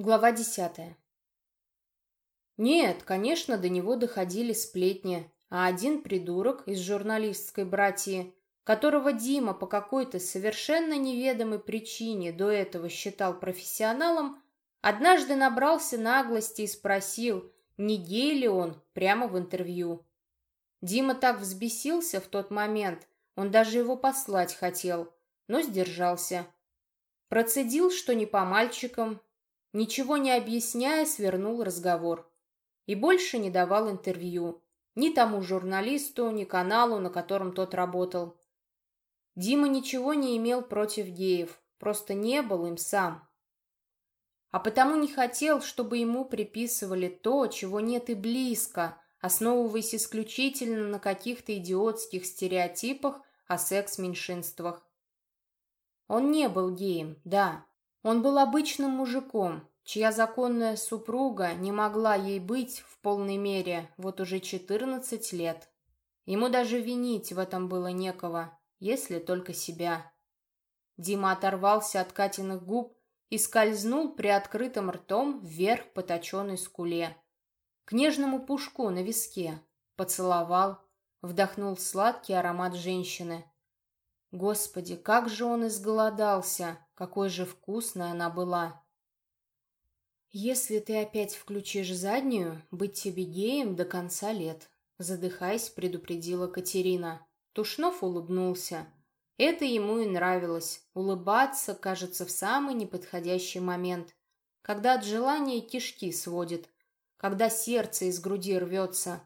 Глава десятая. Нет, конечно, до него доходили сплетни, а один придурок из журналистской братьи, которого Дима по какой-то совершенно неведомой причине до этого считал профессионалом, однажды набрался наглости и спросил, не гей ли он, прямо в интервью. Дима так взбесился в тот момент, он даже его послать хотел, но сдержался. Процедил, что не по мальчикам, Ничего не объясняя, свернул разговор. И больше не давал интервью. Ни тому журналисту, ни каналу, на котором тот работал. Дима ничего не имел против геев, просто не был им сам. А потому не хотел, чтобы ему приписывали то, чего нет и близко, основываясь исключительно на каких-то идиотских стереотипах о секс-меньшинствах. Он не был геем, да, он был обычным мужиком, чья законная супруга не могла ей быть в полной мере вот уже 14 лет. Ему даже винить в этом было некого, если только себя. Дима оторвался от Катиных губ и скользнул приоткрытым ртом вверх по точенной скуле. К нежному пушку на виске. Поцеловал, вдохнул сладкий аромат женщины. Господи, как же он изголодался, какой же вкусной она была. Если ты опять включишь заднюю, быть тебе геем до конца лет, задыхаясь, предупредила Катерина. Тушнов улыбнулся. Это ему и нравилось. Улыбаться, кажется, в самый неподходящий момент. Когда от желания кишки сводит. Когда сердце из груди рвется.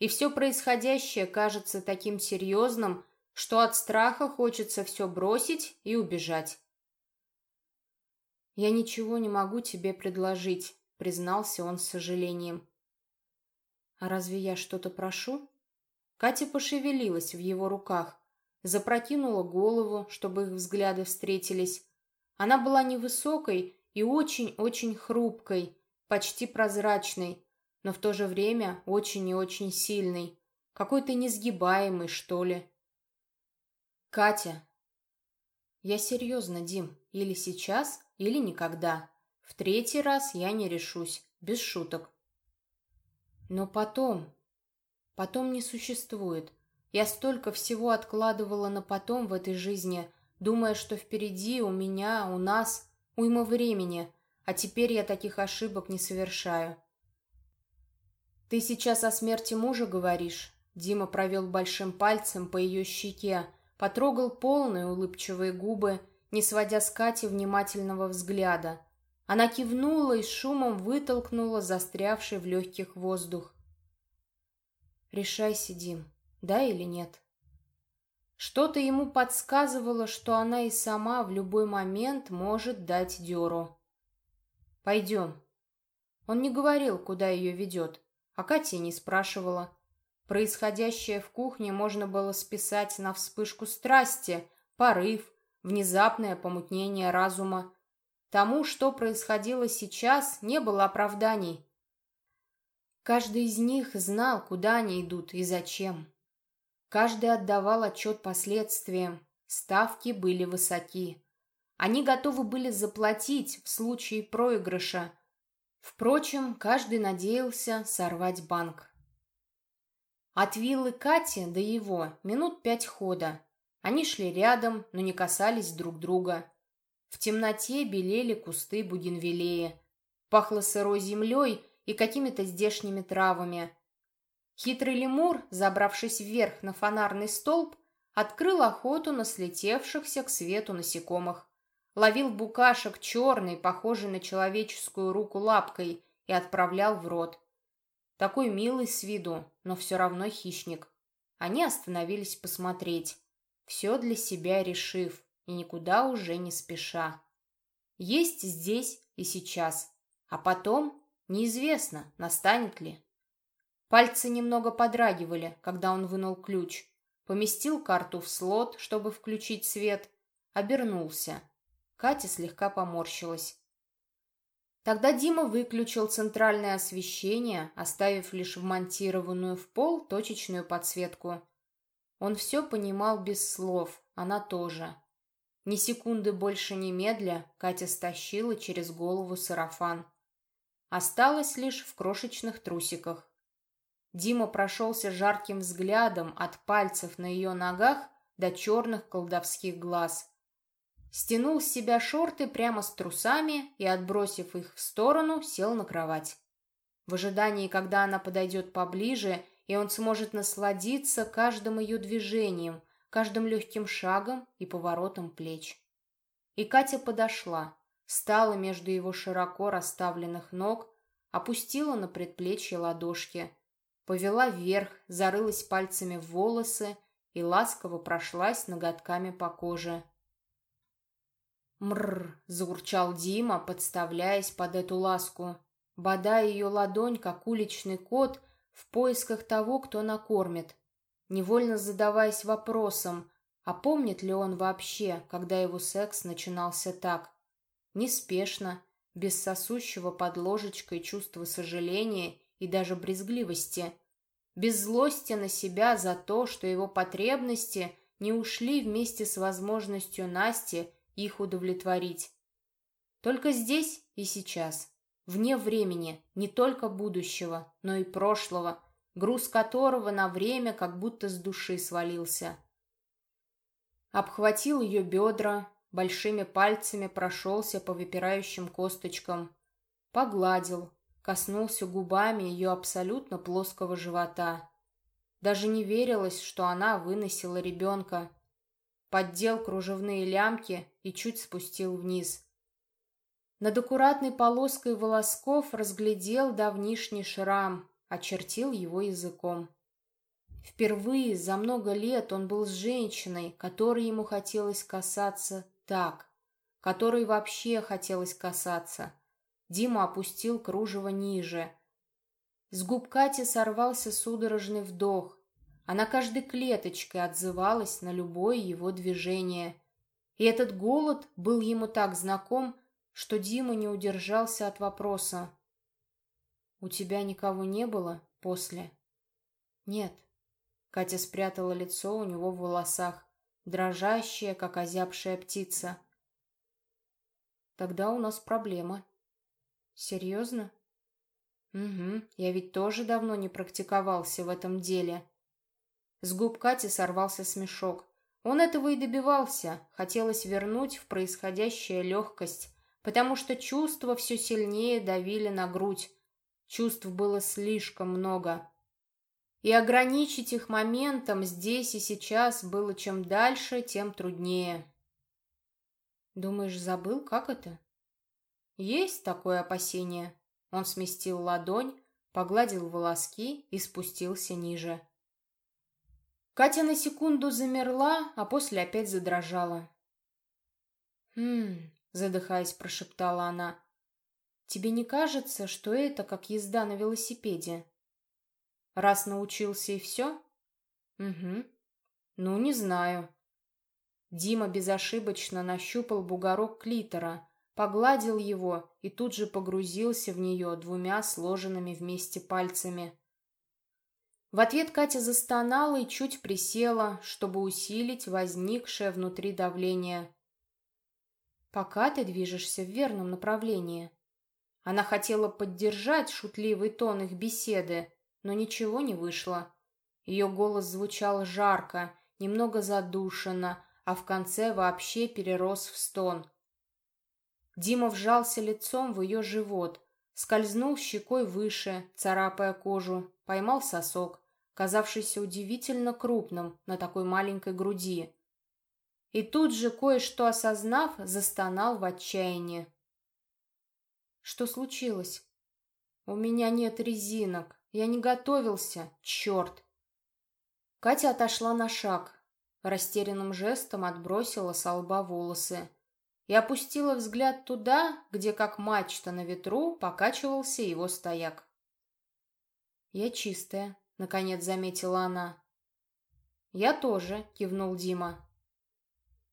И все происходящее кажется таким серьезным, что от страха хочется все бросить и убежать. «Я ничего не могу тебе предложить», — признался он с сожалением. «А разве я что-то прошу?» Катя пошевелилась в его руках, запрокинула голову, чтобы их взгляды встретились. Она была невысокой и очень-очень хрупкой, почти прозрачной, но в то же время очень и очень сильной, какой-то несгибаемый, что ли. Катя. Я серьезно, Дим. Или сейчас, или никогда. В третий раз я не решусь. Без шуток. Но потом... Потом не существует. Я столько всего откладывала на потом в этой жизни, думая, что впереди у меня, у нас уйма времени, а теперь я таких ошибок не совершаю. «Ты сейчас о смерти мужа говоришь?» Дима провел большим пальцем по ее щеке, потрогал полные улыбчивые губы, не сводя с Кати внимательного взгляда. Она кивнула и шумом вытолкнула застрявший в легких воздух. «Решай, сидим, да или нет?» Что-то ему подсказывало, что она и сама в любой момент может дать дёру. «Пойдем». Он не говорил, куда ее ведет, а Катя не спрашивала. Происходящее в кухне можно было списать на вспышку страсти, порыв, внезапное помутнение разума. Тому, что происходило сейчас, не было оправданий. Каждый из них знал, куда они идут и зачем. Каждый отдавал отчет последствиям. Ставки были высоки. Они готовы были заплатить в случае проигрыша. Впрочем, каждый надеялся сорвать банк. От виллы Кати до его минут пять хода. Они шли рядом, но не касались друг друга. В темноте белели кусты бугенвиллея. Пахло сырой землей и какими-то здешними травами. Хитрый лемур, забравшись вверх на фонарный столб, открыл охоту на слетевшихся к свету насекомых. Ловил букашек черный, похожий на человеческую руку лапкой, и отправлял в рот. Такой милый с виду, но все равно хищник. Они остановились посмотреть, все для себя решив и никуда уже не спеша. Есть здесь и сейчас, а потом неизвестно, настанет ли. Пальцы немного подрагивали, когда он вынул ключ, поместил карту в слот, чтобы включить свет, обернулся. Катя слегка поморщилась. Тогда Дима выключил центральное освещение, оставив лишь вмонтированную в пол точечную подсветку. Он все понимал без слов, она тоже. Ни секунды больше немедля Катя стащила через голову сарафан. Осталась лишь в крошечных трусиках. Дима прошелся жарким взглядом от пальцев на ее ногах до черных колдовских глаз. Стянул с себя шорты прямо с трусами и, отбросив их в сторону, сел на кровать. В ожидании, когда она подойдет поближе, и он сможет насладиться каждым ее движением, каждым легким шагом и поворотом плеч. И Катя подошла, стала между его широко расставленных ног, опустила на предплечье ладошки, повела вверх, зарылась пальцами в волосы и ласково прошлась ноготками по коже. «Мррр!» — заурчал Дима, подставляясь под эту ласку, бодая ее ладонь, как уличный кот, в поисках того, кто накормит, невольно задаваясь вопросом, а помнит ли он вообще, когда его секс начинался так? Неспешно, без сосущего под ложечкой чувства сожаления и даже брезгливости, без злости на себя за то, что его потребности не ушли вместе с возможностью Насти их удовлетворить. Только здесь и сейчас, вне времени, не только будущего, но и прошлого, груз которого на время как будто с души свалился. Обхватил ее бедра, большими пальцами прошелся по выпирающим косточкам, погладил, коснулся губами ее абсолютно плоского живота. Даже не верилось, что она выносила ребенка. Поддел кружевные лямки и чуть спустил вниз. Над аккуратной полоской волосков разглядел давнишний шрам, очертил его языком. Впервые за много лет он был с женщиной, которой ему хотелось касаться так, которой вообще хотелось касаться. Дима опустил кружево ниже. С губ Кати сорвался судорожный вдох. Она каждой клеточкой отзывалась на любое его движение. И этот голод был ему так знаком, что Дима не удержался от вопроса. «У тебя никого не было после?» «Нет». Катя спрятала лицо у него в волосах, дрожащая, как озябшая птица. «Тогда у нас проблема». Серьезно? Угу, я ведь тоже давно не практиковался в этом деле. С губ Кати сорвался смешок. Он этого и добивался, хотелось вернуть в происходящее легкость, потому что чувства все сильнее давили на грудь. Чувств было слишком много. И ограничить их моментом здесь и сейчас было чем дальше, тем труднее. Думаешь, забыл, как это? Есть такое опасение. Он сместил ладонь, погладил волоски и спустился ниже. Катя на секунду замерла, а после опять задрожала. «Хм...» — задыхаясь, прошептала она. «Тебе не кажется, что это как езда на велосипеде?» «Раз научился и все?» «Угу. Ну, не знаю». Дима безошибочно нащупал бугорок клитора, погладил его и тут же погрузился в нее двумя сложенными вместе пальцами. В ответ Катя застонала и чуть присела, чтобы усилить возникшее внутри давление. «Пока ты движешься в верном направлении». Она хотела поддержать шутливый тон их беседы, но ничего не вышло. Ее голос звучал жарко, немного задушенно, а в конце вообще перерос в стон. Дима вжался лицом в ее живот, скользнул щекой выше, царапая кожу, поймал сосок, казавшийся удивительно крупным на такой маленькой груди. И тут же, кое-что осознав, застонал в отчаянии. «Что случилось?» «У меня нет резинок. Я не готовился. Черт!» Катя отошла на шаг. Растерянным жестом отбросила с лба волосы и опустила взгляд туда, где, как мачта на ветру, покачивался его стояк. «Я чистая», — наконец заметила она. «Я тоже», — кивнул Дима.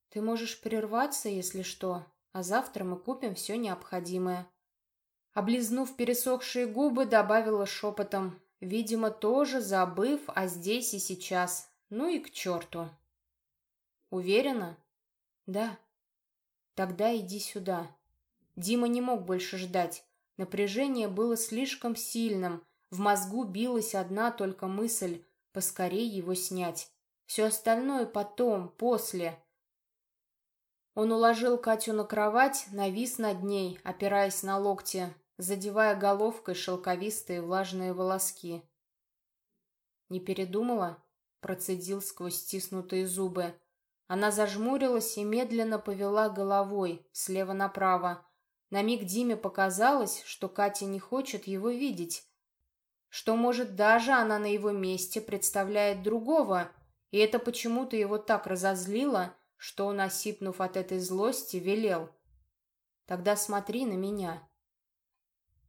«Ты можешь прерваться, если что, а завтра мы купим все необходимое». Облизнув пересохшие губы, добавила шепотом, видимо, тоже забыв о здесь и сейчас. Ну и к черту. «Уверена?» «Да», Тогда иди сюда. Дима не мог больше ждать. Напряжение было слишком сильным. В мозгу билась одна только мысль — поскорей его снять. Все остальное потом, после. Он уложил Катю на кровать, навис над ней, опираясь на локти, задевая головкой шелковистые влажные волоски. «Не передумала?» — процедил сквозь стиснутые зубы. Она зажмурилась и медленно повела головой слева направо. На миг Диме показалось, что Катя не хочет его видеть. Что, может, даже она на его месте представляет другого, и это почему-то его так разозлило, что он, осипнув от этой злости, велел. «Тогда смотри на меня».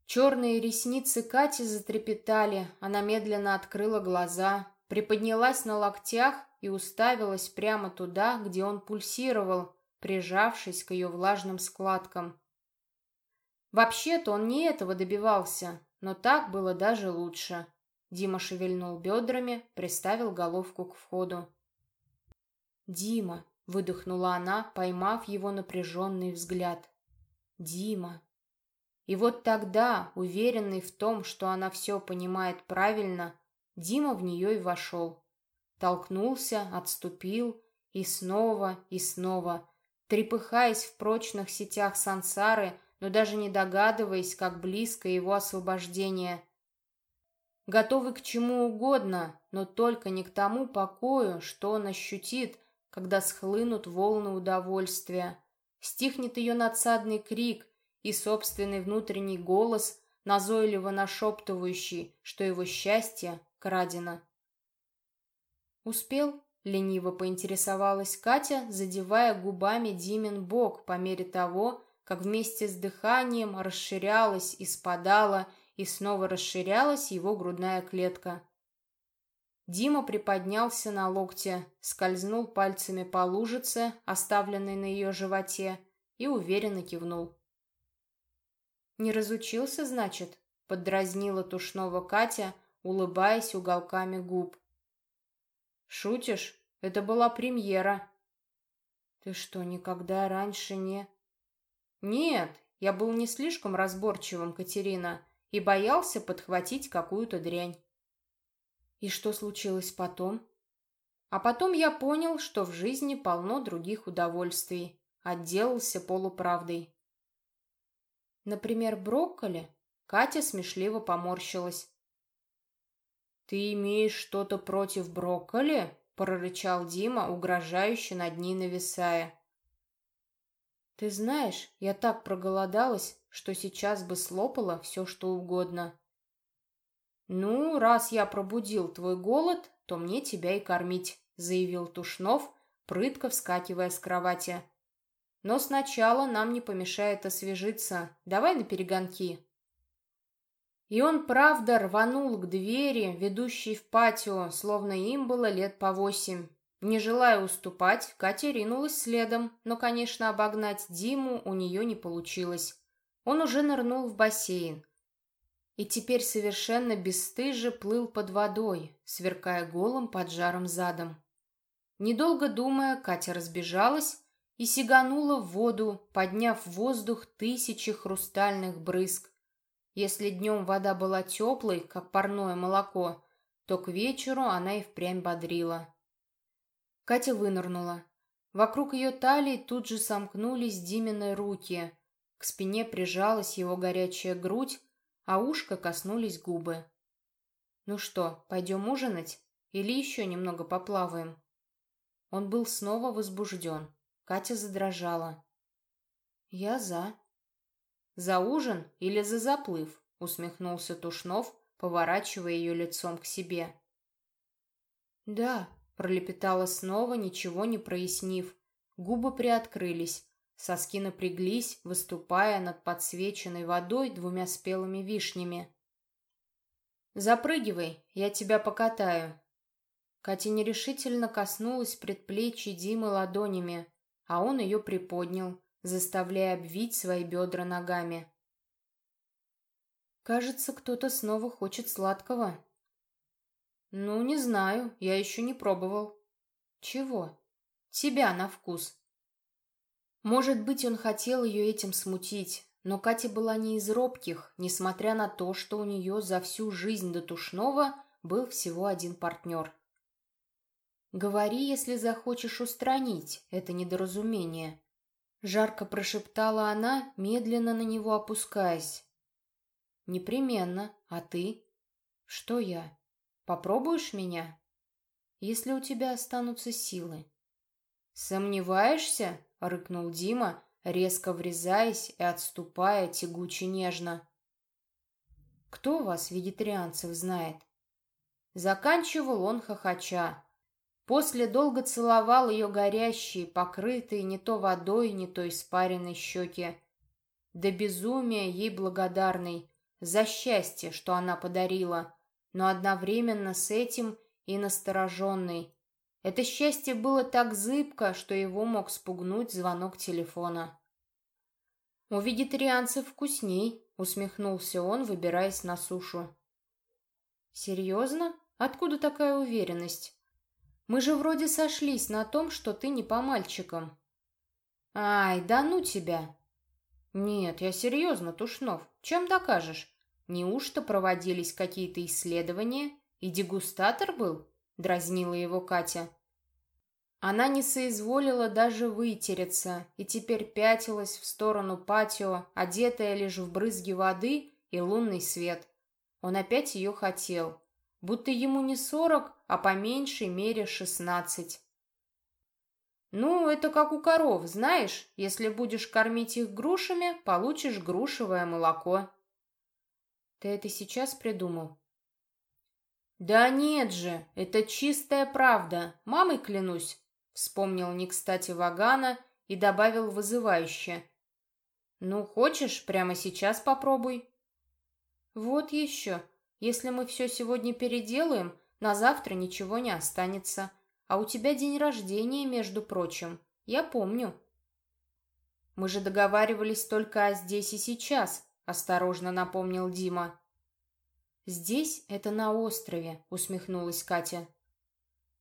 Черные ресницы Кати затрепетали, она медленно открыла глаза, приподнялась на локтях и уставилась прямо туда, где он пульсировал, прижавшись к ее влажным складкам. Вообще-то он не этого добивался, но так было даже лучше. Дима шевельнул бедрами, приставил головку к входу. «Дима!» — выдохнула она, поймав его напряженный взгляд. «Дима!» И вот тогда, уверенный в том, что она все понимает правильно, Дима в нее и вошел. Толкнулся, отступил, и снова, и снова, трепыхаясь в прочных сетях сансары, но даже не догадываясь, как близко его освобождение. Готовый к чему угодно, но только не к тому покою, что он ощутит, когда схлынут волны удовольствия. Стихнет ее надсадный крик и собственный внутренний голос, назойливо нашептывающий, что его счастье крадено. «Успел?» — лениво поинтересовалась Катя, задевая губами Димин бок по мере того, как вместе с дыханием расширялась и спадала, и снова расширялась его грудная клетка. Дима приподнялся на локте, скользнул пальцами по лужице, оставленной на ее животе, и уверенно кивнул. «Не разучился, значит?» — поддразнила тушного Катя, улыбаясь уголками губ. «Шутишь? Это была премьера». «Ты что, никогда раньше не...» «Нет, я был не слишком разборчивым, Катерина, и боялся подхватить какую-то дрянь». «И что случилось потом?» «А потом я понял, что в жизни полно других удовольствий. Отделался полуправдой». «Например, брокколи?» Катя смешливо поморщилась. «Ты имеешь что-то против брокколи?» — прорычал Дима, угрожающе над ней нависая. «Ты знаешь, я так проголодалась, что сейчас бы слопала все, что угодно». «Ну, раз я пробудил твой голод, то мне тебя и кормить», — заявил Тушнов, прытко вскакивая с кровати. «Но сначала нам не помешает освежиться. Давай на перегонки». И он, правда, рванул к двери, ведущей в патио, словно им было лет по восемь. Не желая уступать, Катя ринулась следом, но, конечно, обогнать Диму у нее не получилось. Он уже нырнул в бассейн. И теперь совершенно бесстыже плыл под водой, сверкая голым под жаром задом. Недолго думая, Катя разбежалась и сиганула в воду, подняв в воздух тысячи хрустальных брызг, если днем вода была теплой, как парное молоко, то к вечеру она и впрямь бодрила. Катя вынырнула. Вокруг ее талии тут же сомкнулись Димины руки. К спине прижалась его горячая грудь, а ушко коснулись губы. «Ну что, пойдем ужинать? Или еще немного поплаваем?» Он был снова возбужден. Катя задрожала. «Я за», «За ужин или за заплыв?» — усмехнулся Тушнов, поворачивая ее лицом к себе. «Да», — пролепетала снова, ничего не прояснив. Губы приоткрылись, соски напряглись, выступая над подсвеченной водой двумя спелыми вишнями. «Запрыгивай, я тебя покатаю». Катя нерешительно коснулась предплечья Димы ладонями, а он ее приподнял, заставляя обвить свои бедра ногами. «Кажется, кто-то снова хочет сладкого». «Ну, не знаю, я еще не пробовал». «Чего?» «Тебя на вкус». Может быть, он хотел ее этим смутить, но Катя была не из робких, несмотря на то, что у нее за всю жизнь до Тушнова был всего один партнер. «Говори, если захочешь устранить это недоразумение», — жарко прошептала она, медленно на него опускаясь. «Непременно. А ты?» «Что я? Попробуешь меня?» «Если у тебя останутся силы». «Сомневаешься?» — рыкнул Дима, резко врезаясь и отступая тягуче нежно. «Кто вас, вегетарианцев, знает?» Заканчивал он хохоча. После долго целовал ее горящие, покрытые не то водой, не то испаренной щеки. До безумия ей благодарный за счастье, что она подарила, но одновременно с этим и настороженный. Это счастье было так зыбко, что его мог спугнуть звонок телефона. «У вегетарианцев вкусней», — усмехнулся он, выбираясь на сушу. «Серьезно? Откуда такая уверенность? Мы же вроде сошлись на том, что ты не по мальчикам». «Ай, да ну тебя!» «Нет, я серьезно, Тушнов. Чем докажешь? Неужто проводились какие-то исследования? И дегустатор был?» — дразнила его Катя. Она не соизволила даже вытереться и теперь пятилась в сторону патио, одетая лишь в брызги воды и лунный свет. Он опять ее хотел, будто ему не сорок, а по меньшей мере шестнадцать. «Ну, это как у коров, знаешь, если будешь кормить их грушами, получишь грушевое молоко». «Ты это сейчас придумал?» «Да нет же, это чистая правда, мамой клянусь», вспомнил не кстати Вагана и добавил вызывающе. «Ну, хочешь, прямо сейчас попробуй». «Вот еще. Если мы все сегодня переделаем, на завтра ничего не останется. А у тебя день рождения, между прочим. Я помню». «Мы же договаривались только о здесь и сейчас», — осторожно напомнил Дима. «Здесь — это на острове», — усмехнулась Катя.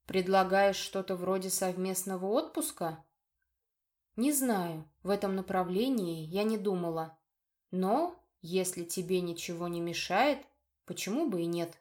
«Предлагаешь что-то вроде совместного отпуска?» «Не знаю, в этом направлении я не думала. Но если тебе ничего не мешает, почему бы и нет?»